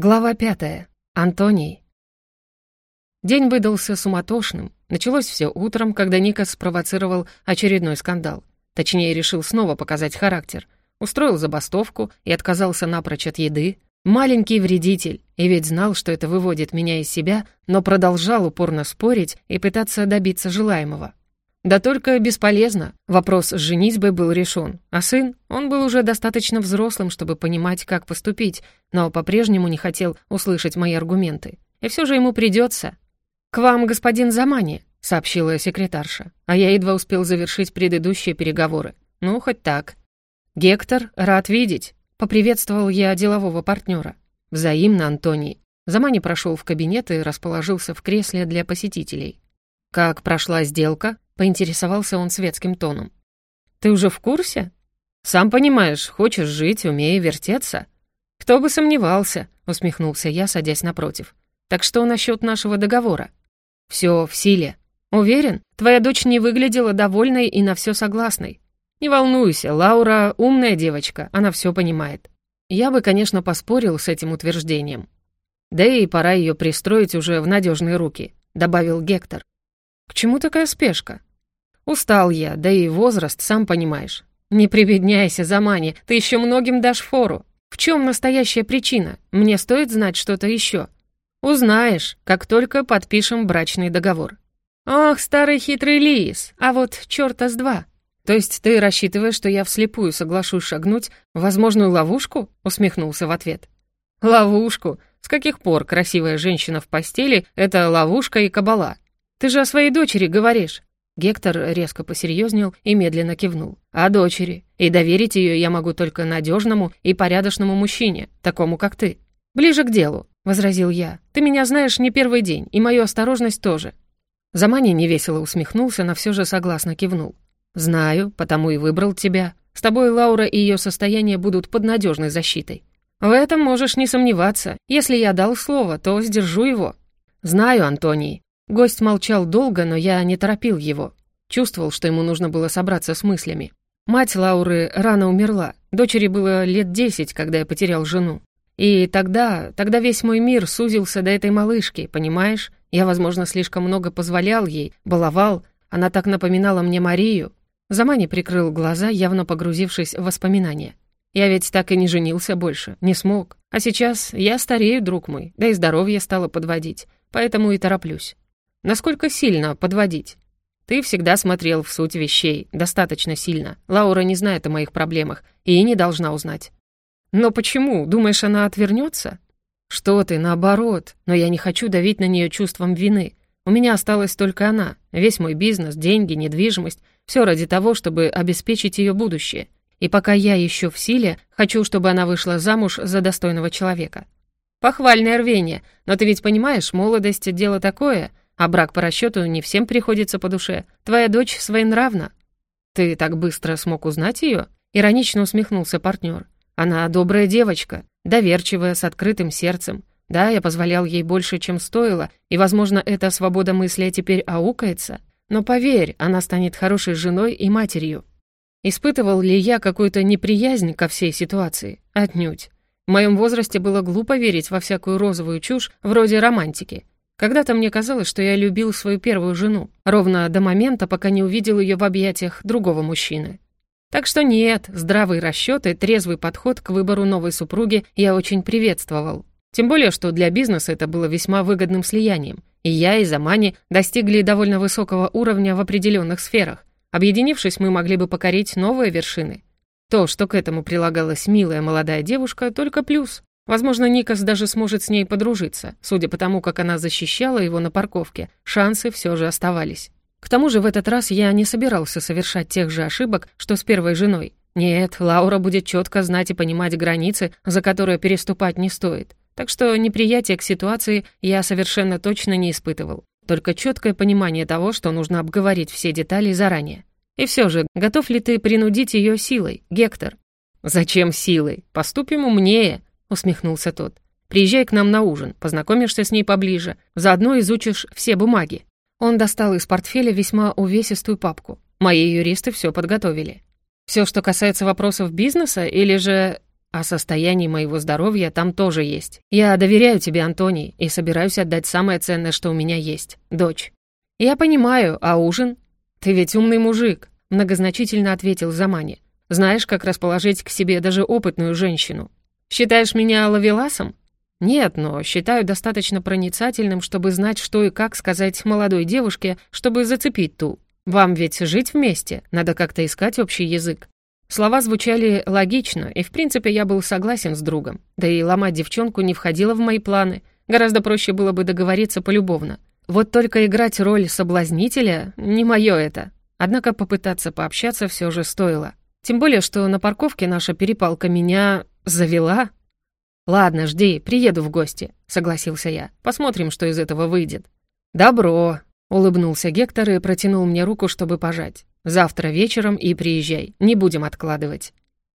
Глава пятая. Антоний. День выдался суматошным. Началось все утром, когда Ника спровоцировал очередной скандал. Точнее, решил снова показать характер. Устроил забастовку и отказался напрочь от еды. Маленький вредитель, и ведь знал, что это выводит меня из себя, но продолжал упорно спорить и пытаться добиться желаемого. Да только бесполезно. Вопрос с женитьбой был решен. А сын? Он был уже достаточно взрослым, чтобы понимать, как поступить, но по-прежнему не хотел услышать мои аргументы. И все же ему придется. «К вам, господин Замани», — сообщила секретарша. А я едва успел завершить предыдущие переговоры. Ну, хоть так. «Гектор, рад видеть», — поприветствовал я делового партнера. «Взаимно, Антоний». Замани прошел в кабинет и расположился в кресле для посетителей. «Как прошла сделка?» Поинтересовался он светским тоном. «Ты уже в курсе? Сам понимаешь, хочешь жить, умея вертеться». «Кто бы сомневался», — усмехнулся я, садясь напротив. «Так что насчет нашего договора?» «Все в силе. Уверен, твоя дочь не выглядела довольной и на все согласной. Не волнуйся, Лаура умная девочка, она все понимает». Я бы, конечно, поспорил с этим утверждением. «Да и пора ее пристроить уже в надежные руки», — добавил Гектор. «К чему такая спешка?» «Устал я, да и возраст, сам понимаешь. Не прибедняйся, Замани, ты еще многим дашь фору. В чем настоящая причина? Мне стоит знать что-то еще». «Узнаешь, как только подпишем брачный договор». «Ах, старый хитрый Лис, а вот черта с два». «То есть ты рассчитываешь, что я вслепую соглашусь шагнуть в возможную ловушку?» — усмехнулся в ответ. «Ловушку? С каких пор красивая женщина в постели — это ловушка и кабала? Ты же о своей дочери говоришь. Гектор резко посерьезнел и медленно кивнул. «О дочери. И доверить ее я могу только надежному и порядочному мужчине, такому как ты». «Ближе к делу», — возразил я. «Ты меня знаешь не первый день, и мою осторожность тоже». Замани невесело усмехнулся, но все же согласно кивнул. «Знаю, потому и выбрал тебя. С тобой Лаура и ее состояние будут под надежной защитой. В этом можешь не сомневаться. Если я дал слово, то сдержу его». «Знаю, Антоний», Гость молчал долго, но я не торопил его. Чувствовал, что ему нужно было собраться с мыслями. Мать Лауры рано умерла. Дочери было лет десять, когда я потерял жену. И тогда, тогда весь мой мир сузился до этой малышки, понимаешь? Я, возможно, слишком много позволял ей, баловал. Она так напоминала мне Марию. Замани прикрыл глаза, явно погрузившись в воспоминания. Я ведь так и не женился больше, не смог. А сейчас я старею, друг мой, да и здоровье стало подводить, поэтому и тороплюсь. Насколько сильно подводить? Ты всегда смотрел в суть вещей, достаточно сильно. Лаура не знает о моих проблемах и не должна узнать. Но почему? Думаешь, она отвернется? Что ты, наоборот. Но я не хочу давить на нее чувством вины. У меня осталась только она. Весь мой бизнес, деньги, недвижимость. Все ради того, чтобы обеспечить ее будущее. И пока я еще в силе, хочу, чтобы она вышла замуж за достойного человека. Похвальное рвение. Но ты ведь понимаешь, молодость — дело такое — а брак по расчету не всем приходится по душе. Твоя дочь своенравна». «Ты так быстро смог узнать ее?» Иронично усмехнулся партнер. «Она добрая девочка, доверчивая, с открытым сердцем. Да, я позволял ей больше, чем стоило, и, возможно, эта свобода мысли теперь аукается. Но поверь, она станет хорошей женой и матерью». Испытывал ли я какую-то неприязнь ко всей ситуации? Отнюдь. В моем возрасте было глупо верить во всякую розовую чушь вроде романтики. Когда-то мне казалось, что я любил свою первую жену, ровно до момента, пока не увидел ее в объятиях другого мужчины. Так что нет, здравый расчет и трезвый подход к выбору новой супруги я очень приветствовал. Тем более, что для бизнеса это было весьма выгодным слиянием. И я, и Замани достигли довольно высокого уровня в определенных сферах. Объединившись, мы могли бы покорить новые вершины. То, что к этому прилагалась милая молодая девушка, только плюс. Возможно, Никас даже сможет с ней подружиться. Судя по тому, как она защищала его на парковке, шансы все же оставались. К тому же в этот раз я не собирался совершать тех же ошибок, что с первой женой. Нет, Лаура будет четко знать и понимать границы, за которые переступать не стоит. Так что неприятие к ситуации я совершенно точно не испытывал. Только четкое понимание того, что нужно обговорить все детали заранее. И все же, готов ли ты принудить ее силой, Гектор? Зачем силой? Поступим умнее, — усмехнулся тот. «Приезжай к нам на ужин, познакомишься с ней поближе, заодно изучишь все бумаги». Он достал из портфеля весьма увесистую папку. Мои юристы все подготовили. Все, что касается вопросов бизнеса или же... О состоянии моего здоровья там тоже есть. Я доверяю тебе, Антоний, и собираюсь отдать самое ценное, что у меня есть — дочь. Я понимаю, а ужин? Ты ведь умный мужик, — многозначительно ответил Замани. Знаешь, как расположить к себе даже опытную женщину. Считаешь меня ловеласом? Нет, но считаю достаточно проницательным, чтобы знать, что и как сказать молодой девушке, чтобы зацепить ту. Вам ведь жить вместе, надо как-то искать общий язык. Слова звучали логично, и в принципе я был согласен с другом. Да и ломать девчонку не входило в мои планы. Гораздо проще было бы договориться полюбовно. Вот только играть роль соблазнителя — не мое это. Однако попытаться пообщаться все же стоило. Тем более, что на парковке наша перепалка меня «Завела?» «Ладно, жди, приеду в гости», — согласился я. «Посмотрим, что из этого выйдет». «Добро», — улыбнулся Гектор и протянул мне руку, чтобы пожать. «Завтра вечером и приезжай, не будем откладывать».